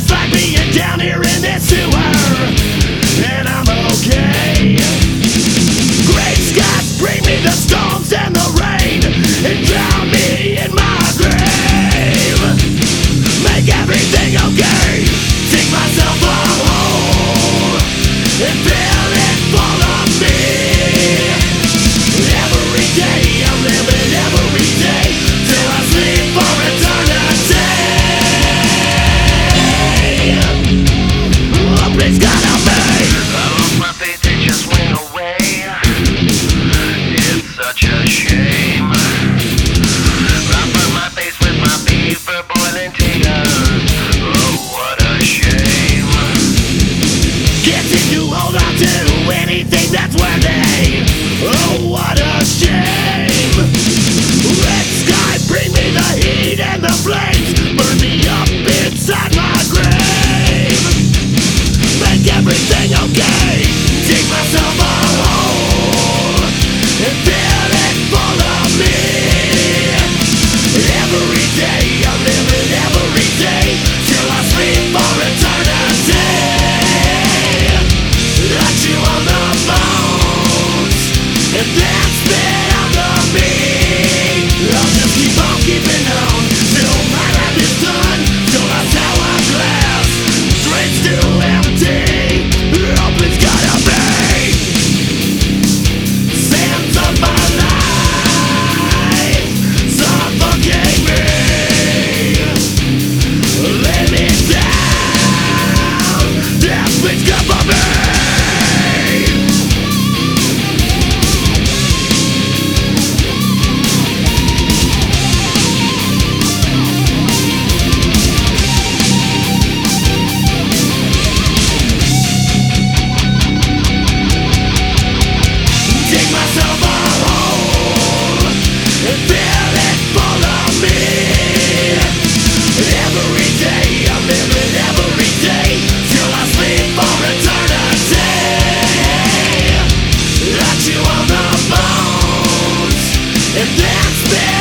It's like being down here in this sewer, and I'm okay. Great skies bring me the storms and the rain, and drown me in my grave. Make everything okay. That's been on the me. I'll just keep on keeping on. And that's that